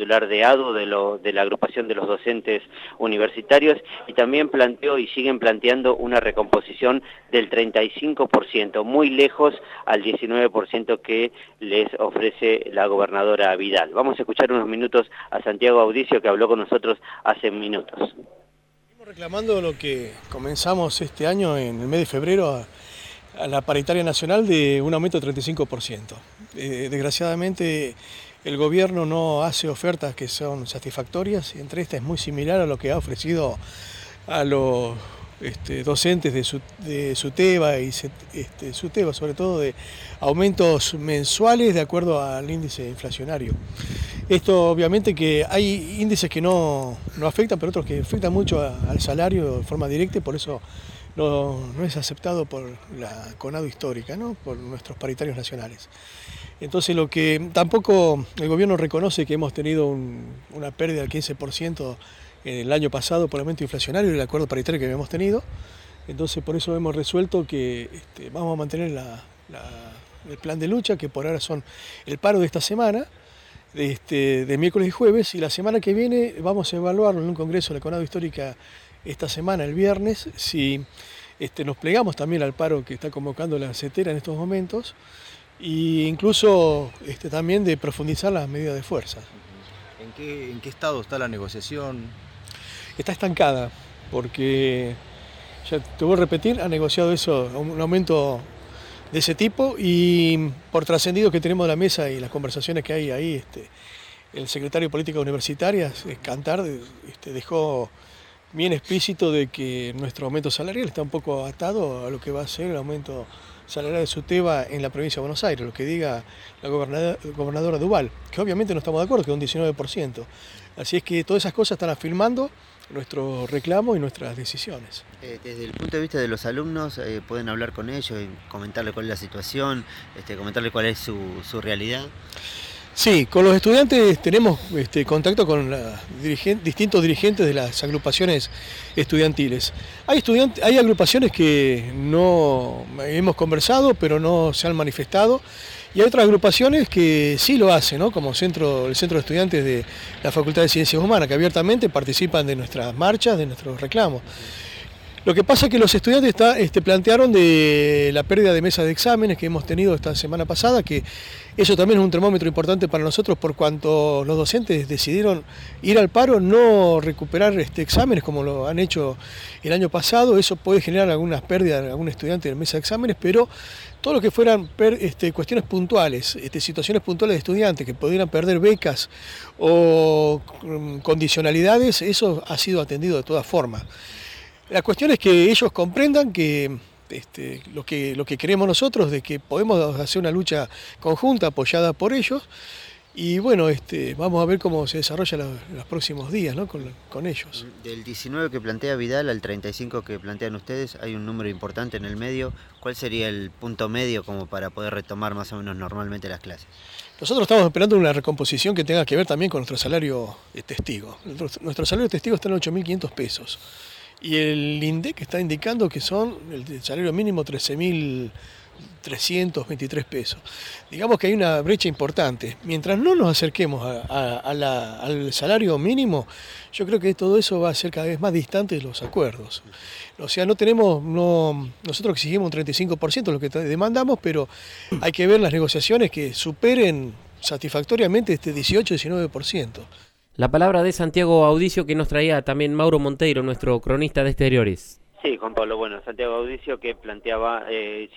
titular de ADU, de, lo, de la agrupación de los docentes universitarios, y también planteó y siguen planteando una recomposición del 35%, muy lejos al 19% que les ofrece la gobernadora Vidal. Vamos a escuchar unos minutos a Santiago Audicio que habló con nosotros hace minutos. Estamos reclamando lo que comenzamos este año en el mes de febrero a la paritaria nacional de un aumento del 35%. Eh, desgraciadamente el gobierno no hace ofertas que son satisfactorias, entre estas es muy similar a lo que ha ofrecido a los este, docentes de, su, de SUTEBA y este, SUTEBA, sobre todo de aumentos mensuales de acuerdo al índice inflacionario. Esto obviamente que hay índices que no, no afectan, pero otros que afectan mucho al salario de forma directa y por eso no, es aceptado por la CONADO histórica, ¿no? por nuestros paritarios nacionales. Entonces lo que tampoco el gobierno reconoce que hemos tenido una pérdida del 15% el año pasado por el aumento inflacionario y el acuerdo paritario que habíamos tenido. Entonces por eso hemos resuelto que este, vamos a mantener el plan de lucha, que por ahora son el paro de esta semana, de, este, miércoles y jueves, y la semana que viene vamos a evaluarlo en un congreso de la CONADO Histórica esta semana, el viernes, si este, nos plegamos también al paro que está convocando la CETERA en estos momentos, e incluso este, también de profundizar las medidas de fuerza. ¿En qué, ¿En qué estado está la negociación? está estancada, porque, ya te voy a repetir, ha negociado eso, un aumento de ese tipo y por trascendido que tenemos de la mesa y las conversaciones que hay ahí, este, el secretario de Política Universitaria, Cantar, este, dejó bien explícito de que nuestro aumento salarial está un poco atado a lo que va a ser el aumento salarial de SUTEBA en la provincia de Buenos Aires, lo que diga la gobernadora, Duval, que obviamente no estamos de acuerdo, que es un 19%. Así es que todas esas cosas están afirmando nuestro reclamo y nuestras decisiones. Eh, desde el punto de vista de los alumnos, eh, pueden hablar con ellos, comentarle cuál es la situación, este, comentarle cuál es su, realidad. Sí, con los estudiantes tenemos este, contacto con distintos dirigentes de las agrupaciones estudiantiles. Hay, estudiantes, hay agrupaciones que no hemos conversado, pero no se han manifestado. Y hay otras agrupaciones que sí lo hacen, ¿no? como centro, el Centro de Estudiantes de la Facultad de Ciencias Humanas, que abiertamente participan de nuestras marchas, de nuestros reclamos. Lo que pasa es que los estudiantes este, plantearon de la pérdida de mesas de exámenes que hemos tenido esta semana pasada, que eso también es un termómetro importante para nosotros por cuanto los docentes decidieron ir al paro, no recuperar este, exámenes como lo han hecho el año pasado. Eso puede generar algunas pérdidas de algún estudiante de mesa de exámenes, pero todo lo que fueran este, cuestiones puntuales, situaciones puntuales de estudiantes que pudieran perder becas o mm, condicionalidades, eso ha sido atendido de todas formas. La cuestión es que ellos comprendan que este, lo que lo que queremos nosotros, de que podemos hacer una lucha conjunta apoyada por ellos, y bueno, este, vamos a ver cómo se desarrolla los, próximos días ¿no? con, ellos. Del 19 que plantea Vidal al 35 que plantean ustedes, hay un número importante en el medio. ¿Cuál sería el punto medio como para poder retomar más o menos normalmente las clases? Nosotros estamos esperando una recomposición que tenga que ver también con nuestro salario de testigo. Nuestro, salario de testigo está en 8.500 pesos y el INDEC está indicando que son el salario mínimo 13.323 pesos. Digamos que hay una brecha importante. Mientras no nos acerquemos al salario mínimo, yo creo que todo eso va a ser cada vez más distante de los acuerdos. O sea, no tenemos, no, nosotros exigimos un 35% de lo que demandamos, pero hay que ver las negociaciones que superen satisfactoriamente este 18-19%. La palabra de Santiago Audicio que nos traía también Mauro Monteiro, nuestro cronista de exteriores. Sí, Juan Pablo, bueno, Santiago Audicio que planteaba, eh, sí,